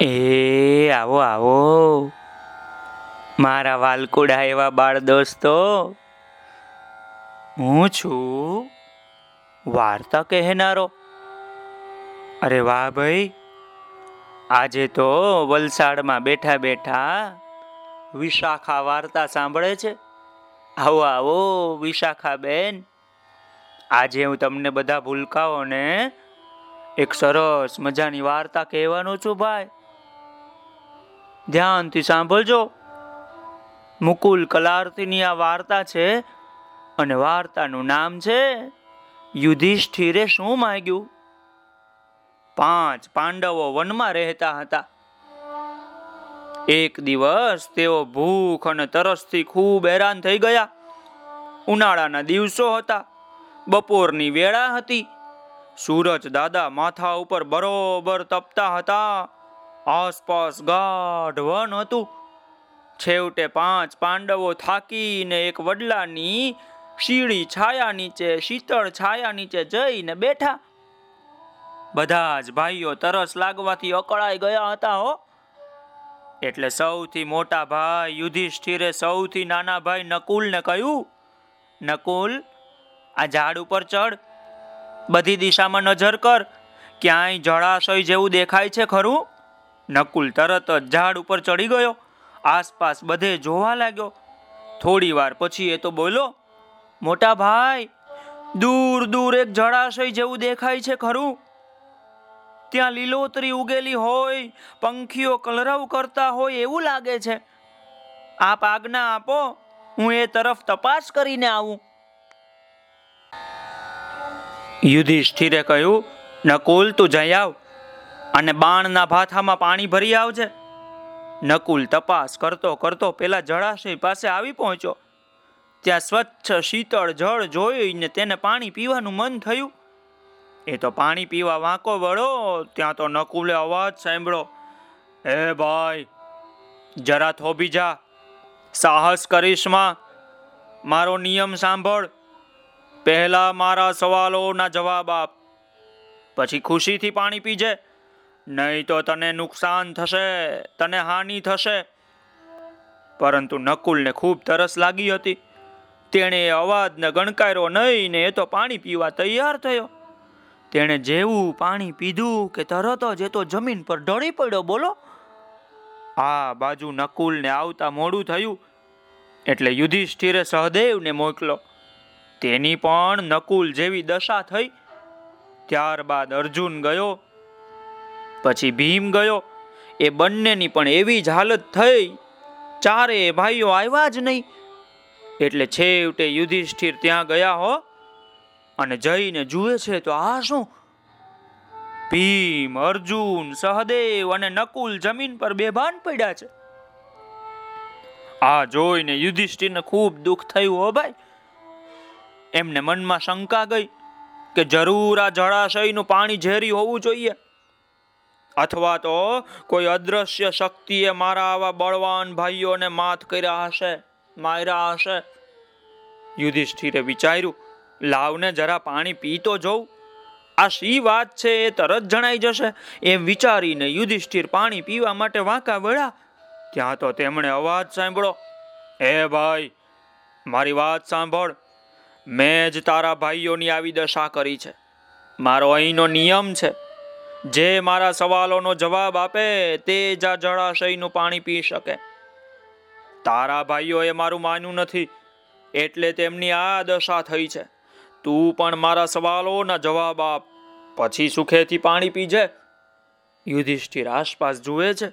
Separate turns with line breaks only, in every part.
એ, આવો આવો. મારા વાલકુડા એવા બાળ દોસ્તો. હું છું વાર્તા કહેનારો. અરે વાહ ભાઈ. આજે તો વલસાડમાં બેઠા બેઠા વિશાખા વાર્તા સાંભળે છે. આવો આવો વિશાખા બેન આજે હું તમને બધા ભૂલકાઓને એક સરસ મજાની વાર્તા કહેવાનો છું ભાઈ. ધ્યાનથી સાંભળજો. મુકુલ કલારતીની આ વાર્તા છે અને વાર્તાનું નામ છે યુધિષ્ઠિરે શું માંગ્યું? પાંચ પાંડવો વનમાં રહેતા હતા. એક દિવસ તેઓ ભૂખ અને તરસથી ખૂબ હેરાન થઈ ગયા. ઉનાળાના દિવસો હતા. બપોરની વેળા હતી. સૂરજ દાદા માથા ઉપર બરોબર તપતા હતા. આસપાસ ગાઢ વન હતું. છેવટે પાંચ પાંડવો થાકીને એક વડલાની શીળી છાયા નીચે, શીતળ છાયા નીચે જઈને બેઠા. બધા જ ભાઈઓ તરસ લાગવાથી અકળાઈ ગયા હતા હો. એટલે સૌથી મોટા ભાઈ યુધિષ્ઠિરે સૌથી નાના ભાઈ નકુલને કહ્યું, નકુલ, આ ઝાડ ઉપર ચડ બધી દિશામાં નજર કર. ક્યાંય જળાશય જેવું દેખાય છે ખરું? નકુલ તરત જ ઝાડ ઉપર ચડી ગયો. આસપાસ બધે જોવા લાગ્યો. થોડી વાર પછી એ તો બોલો મોટા ભાઈ, દૂર દૂર એક જળાશય જેવું દેખાય છે ખરું. ત્યાં લીલોતરી ઉગેલી હોય, પંખીઓ કલરવ કરતા હોય એવું લાગે છે. આપ આજ્ઞા આપો, હું એ તરફ તપાસ કરીને આવું. યુધિષ્ઠિરે કહ્યું, નકુલ, તું જઈ આવ. અને બાણના ભાથામાં પાણી ભરી આવજે. નકુલ તપાસ કરતો કરતો પેલા જળાશય પાસે આવી પહોંચ્યો. ત્યાં સ્વચ્છ શીતળ જળ જોઈને તેને પાણી પીવાનું મન થયું. એ તો પાણી પીવા વાંકો વળો, ત્યાં તો નકુલે અવાજ સાંભળો હે ભાઈ, જરા થોભી જા. સાહસ કરીશમાં મારો નિયમ સાંભળ. પહેલા મારા સવાલોના જવાબ આપ. પછી ખુશીથી પાણી પીજે. નહીં તો તને નુકસાન થશે, તને હાનિ થશે. પરંતુ નકુલને ખૂબ તરસ લાગી હતી. તેણે અવાજને ગણકાર્યો નહીં ને એ તો પાણી પીવા તૈયાર થયો. તેણે જેવું પાણી પીધું કે તરત જ એ તો જમીન પર ઢળી પડ્યો, બોલો. આ બાજુ નકુલને આવતા મોડું થયું, એટલે યુધિષ્ઠિરે સહદેવને મોકલો. તેની પણ નકુલ જેવી દશા થઈ. ત્યારબાદ અર્જુન ગયો પછી ભીમ ગયો. એ બંનેની પણ એવી જ હાલત થઈ. ચારે ભાઈઓ આવ્યા જ નહીં. એટલે છેવટે યુધિષ્ઠિર ત્યાં ગયા હો. અને જઈને જુએ છે તો આ શું? ભીમ, અર્જુન, સહદેવ અને નકુલ જમીન પર બેભાન પડ્યા છે. આ જોઈને યુધિષ્ઠિરને ખૂબ દુઃખ થયું હો ભાઈ. એમને મનમાં શંકા ગઈ કે જરૂર આ જળાશયનું પાણી ઝેરી હોવું જોઈએ. અથવા તો કોઈ અદ્રશ્ય શક્તિએ મારા આવા બળવાન ભાઈઓને માત કર્યા હશે, માર્યા હશે. યુધિષ્ઠિરે વિચાર્યું, લાવને જરા પાણી પી તો જોઉં. આ શી વાત છે એ તરત જણાઈ જશે. એમ વિચારીને યુધિષ્ઠિર પાણી પીવા માટે વાંકા વળ્યા. ત્યાં તો તેમણે અવાજ સાંભળો, હે ભાઈ, મારી વાત સાંભળ. મેં જ તારા ભાઈઓની આવી દશા કરી છે. મારો અહીંનો નિયમ છે. જે મારા સવાલોનો જવાબ આપે તે જ આ જળાશયનું પાણી પી શકે. તારા ભાઈઓએ મારું માન્યું નથી, એટલે તેમની આ દશા થઈ છે. તું પણ મારા સવાલોના જવાબ આપ, પછી સુખેથી પાણી પીજે. યુધિષ્ઠિર આસપાસ જુએ છે,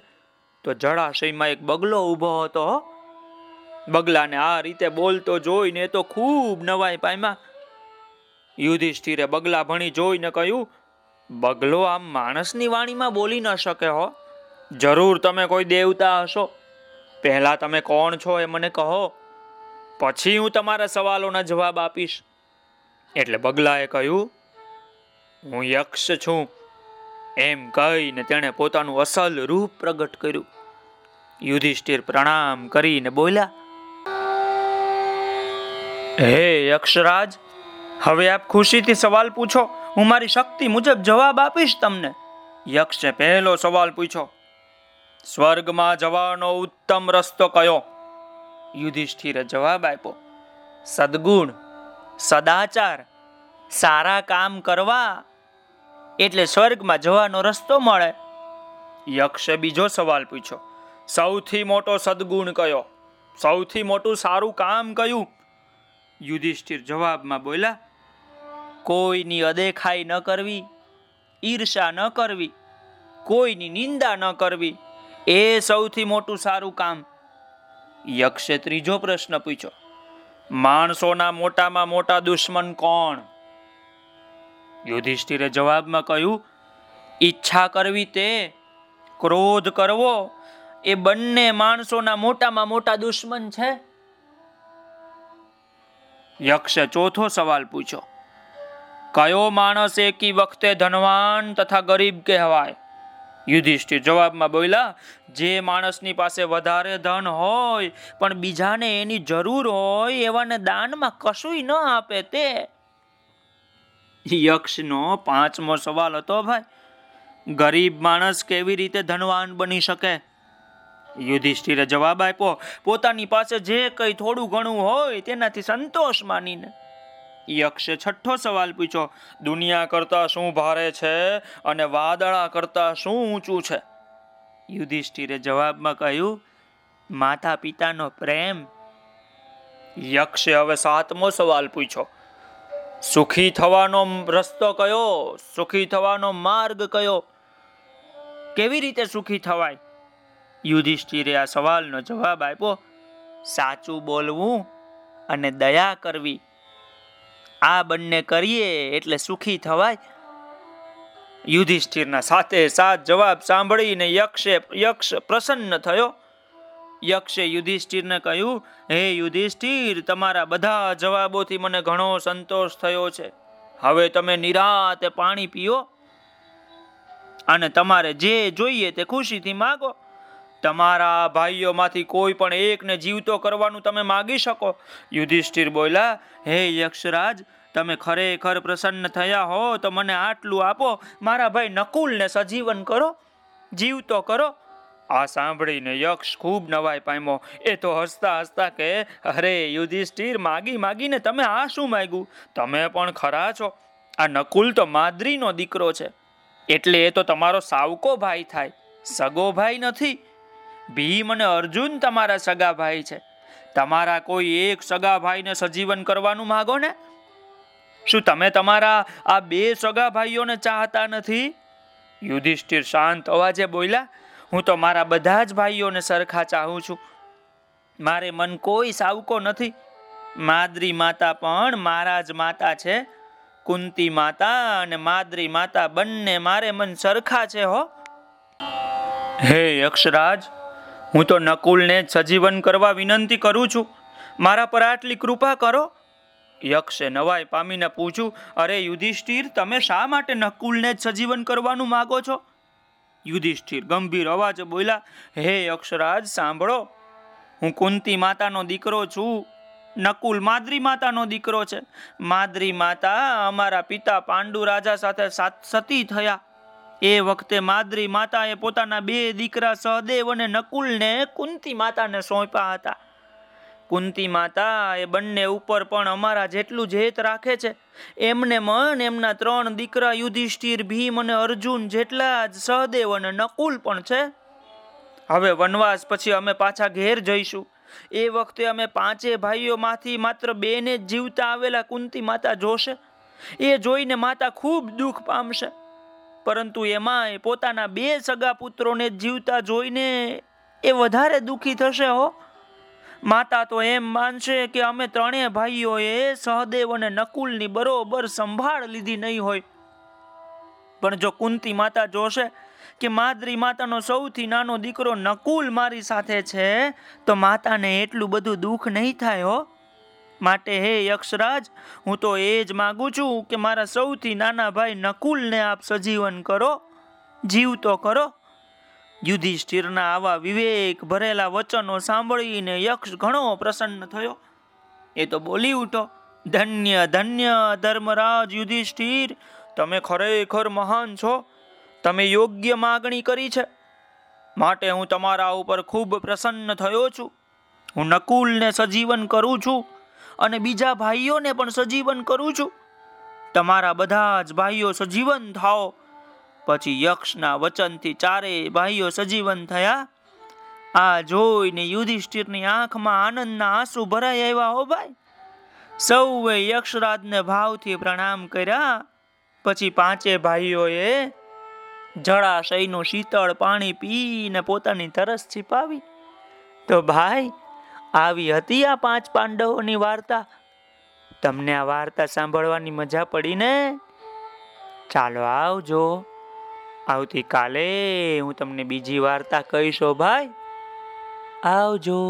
તો જળાશયમાં એક બગલો ઊભો હતો બગલાને આ રીતે બોલતો જોઈને તો ખૂબ નવાઈ પામ્યા. યુધિષ્ઠિરે બગલા ભણી જોઈને કહ્યું બગલો આમ માણસની વાણીમાં બોલી ન શકે હો. જરૂર તમે કોઈ દેવતા હશો. પહેલા તમે કોણ છો એ મને કહો. પછી હું તમારા સવાલોના જવાબ આપીશ. એટલે બગલાએ કહ્યું, હું યક્ષ છું. એમ કહીને તેણે પોતાનું અસલ રૂપ પ્રગટ કર્યું. યુધિષ્ઠિર પ્રણામ કરીને બોલ્યા, હે યક્ષરાજ, હવે આપ ખુશીથી સવાલ પૂછો. હું મારી શક્તિ મુજબ જવાબ આપીશ તમને. યક્ષે પહેલો સવાલ પૂછ્યો, સ્વર્ગમાં જવાનો ઉત્તમ રસ્તો કયો? યુધિષ્ઠિરે જવાબ આપ્યો, સદગુણ, સદાચાર, સારા કામ કરવા. એટલે સ્વર્ગમાં જવાનો રસ્તો મળે. યક્ષે બીજો સવાલ પૂછ્યો, સૌથી મોટો સદગુણ કયો? સૌથી મોટું સારું કામ કયું? યુધિષ્ઠિર જવાબમાં બોલ્યા કોઈની અદેખાઈ ન કરવી, ઈર્ષા ન કરવી, કોઈની નિંદા ન કરવી, એ સૌથી મોટું સારું કામ. યક્ષે ત્રીજો પ્રશ્ન પૂછ્યો, માણસોના મોટામાં મોટા દુશ્મન કોણ? યુધિષ્ઠિરે જવાબમાં કહ્યું, ઈચ્છા કરવી તે, ક્રોધ કરવો, એ બંને માણસોના મોટામાં મોટા દુશ્મન છે. યક્ષે ચોથો સવાલ પૂછ્યો કયો માણસ એકી વખતે ધનવાન તથા ગરીબ કહેવાય? યુધિષ્ઠિર જવાબમાં બોલ્યા, જે માણસની પાસે વધારે ધન હોય, પણ બીજાને એની જરૂર હોય, એવાને દાનમાં કશુંય ન આપે તે. યક્ષનો પાંચમો સવાલ હતો, ભાઈ, ગરીબ માણસ કેવી રીતે ધનવાન બની શકે? યુધિષ્ઠિરે જવાબ આપ્યો, પોતાની પાસે જે કંઈ થોડું ઘણું હોય, તેનાથી સંતોષ માનીને. યક્ષે છઠ્ઠો સવાલ પૂછ્યો, દુનિયા કરતા શું ભારે છે અને વાદળા કરતા શું ઊંચું છે? યુધિષ્ઠિરે જવાબમાં કહ્યું માતા પિતાનો પ્રેમ. યક્ષે હવે સાતમો સવાલ પૂછ્યો, સુખી થવાનો રસ્તો કયો? સુખી થવાનો માર્ગ કયો? કેવી રીતે સુખી થવાય? યુધિષ્ઠિરે આ સવાલનો જવાબ આપ્યો, સાચું બોલવું અને દયા કરવી. આ બંને કરીએ એટલે સુખી થવાય. યુધિષ્ઠિરના સાથે સાત જવાબ સાંભળીને યક્ષે, યક્ષ પ્રસન્ન થયો. યક્ષે યુધિષ્ઠિરને કહ્યું, હે યુધિષ્ઠિર, તમારા બધા જવાબોથી મને ઘણો સંતોષ થયો છે. હવે તમે નિરાતે પાણી પીઓ અને તમારે જે જોઈએ તે ખુશીથી માગો. તમારા ભાઈઓમાંથી કોઈ પણ એકને જીવતો કરવાનું તમે માગી શકો. યુધિષ્ઠિર બોલ્યા, હે યક્ષરાજ, તમે ખરેખર પ્રસન્ન થયા હો, તો મને આટલું આપો. મારા ભાઈ નકુલને સજીવન કરો, જીવતો કરો. આ સાંભળીને યક્ષ ખૂબ નવાઈ પામ્યો. એ તો હસતા હસતા કે અરે યુધિષ્ઠિર, માગી માગીને તમે આ શું માગ્યું? તમે પણ ખરા છો. આ નકુલ તો માદ્રીનો દીકરો છે. એટલે એ તો તમારો સાવકો ભાઈ થાય. સગો ભાઈ નથી. ભીમ અને અર્જુન તમારા સગા ભાઈ છે. તમારા કોઈ એક સગા ભાઈને સજીવન કરવાનું માગો ને? શું તમે તમારા આ બે સગા ભાઈઓને ચાહતા નથી? યુધિષ્ઠિર શાંત અવાજે બોલ્યા, હું તો મારા બધા જ ભાઈઓને સરખા ચાહું છું. મારે મન કોઈ સાવકો નથી. માદ્રી માતા પણ મારા જ માતા છે. કુંતી માતા અને માદ્રી માતા બંને મારે મન સરખા છે હો. હે યક્ષરાજ હું તો નકુલને સજીવન કરવા વિનંતી કરું છું. મારા પર આટલી કૃપા કરો. યક્ષે નવાઈ પામીને પૂછ્યું, અરે યુધિષ્ઠિર, તમે શા માટે નકુલને જ સજીવન કરવાનું માગો છો? યુધિષ્ઠિર ગંભીર અવાજ બોલ્યા, હે યક્ષરાજ, સાંભળો. હું કુંતી માતાનો દીકરો છું. નકુલ માદ્રી માતાનો દીકરો છે. માદ્રી માતા અમારા પિતા પાંડુ રાજા સાથે સતી થયા. એ વખતે માદ્રી માતાએ પોતાના બે દીકરા સહદેવ અને નકુલને કુંતી માતાને સોંપ્યા હતા. કુંતી માતા એ બંને ઉપર પણ અમારા જેટલું જેત રાખે છે, એમને મન એમના ત્રણ દીકરા યુધિષ્ઠિર, ભીમ અને અર્જુન જેટલા જ સહદેવ અને નકુલ પણ છે. હવે વનવાસ પછી અમે પાછા ઘેર જઈશું. એ વખતે અમે પાંચે ભાઈઓમાંથી માત્ર બેને જીવતા આવેલા કુંતી માતા જોશે. એ જોઈને માતા ખૂબ દુઃખ પામશે. પરંતુ એમાંય પોતાના બે સગા પુત્રોને જીવતા જોઈને એ વધારે દુઃખી થશે હો. માતા તો એમ માનશે કે અમે ત્રણેય ભાઈઓએ સહદેવ અને નકુલની બરોબર સંભાળ લીધી નહીં હોય. પણ જો કુંતી માતા જોશે કે માદ્રી માતાનો સૌથી નાનો દીકરો નકુલ મારી સાથે છે, તો માતાને એટલું બધું દુઃખ નહીં થાય હો. માટે, હે યક્ષરાજ, હું તો એ જ માગું છું કે મારા સૌથી નાના ભાઈ નકુલને આપ સજીવન કરો, જીવતો કરો. યુધિષ્ઠિરના આવા વિવેક ભરેલા વચનો સાંભળીને યક્ષ ઘણો પ્રસન્ન થયો. એ તો બોલી ઉઠો, ધન્ય ધન્ય, ધર્મરાજ યુધિષ્ઠિર, તમે ખરેખર મહાન છો. તમે યોગ્ય માગણી કરી છે. માટે હું તમારા ઉપર ખૂબ પ્રસન્ન થયો છું. હું નકુલને સજીવન કરું છું. અને બીજા ભાઈઓને પણ સજીવન કરું છું. તમારા બધા જ ભાઈઓ સજીવન થાઓ. પછી યક્ષના વચનથી ચારે ભાઈઓ સજીવન થયા. આ જોઈને યુધિષ્ઠિરની આંખમાં આનંદના આંસુ ભરાઈ આવ્યા, હો ભાઈ. સૌએ યક્ષરાજને ભાવથી પ્રણામ કર્યા. પછી પાંચે ભાઈઓએ જળાશયનું શીતળ પાણી પીને પોતાની તરસ છીપાવી. તો ભાઈ આવી હતી આ પાંચ પાંડવોની વાર્તા. તમને આ વાર્તા સાંભળવાની મજા પડી ને? ચાલો આવજો. આવતીકાલે હું તમને બીજી વાર્તા કહીશો ભાઈ. આવજો.